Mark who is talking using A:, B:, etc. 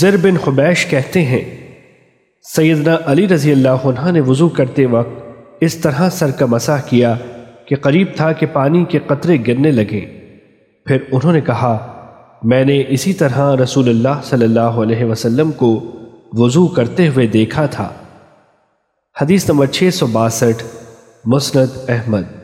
A: زر بن خبیش کہتے ہیں، سیدنا علی رضی اللہ عنہ نے وضو کرتے وقت اس طرح سر کا مسح کیا کہ قریب تھا کہ پانی کے قطرے گرنے لگے۔ پھر انہوں نے کہا، میں نے اسی طرح رسول اللہ صلی اللہ علیہ وسلم کو وضو کرتے ہوئے دیکھا تھا۔ حدیث نمبر 662 مسند احمد۔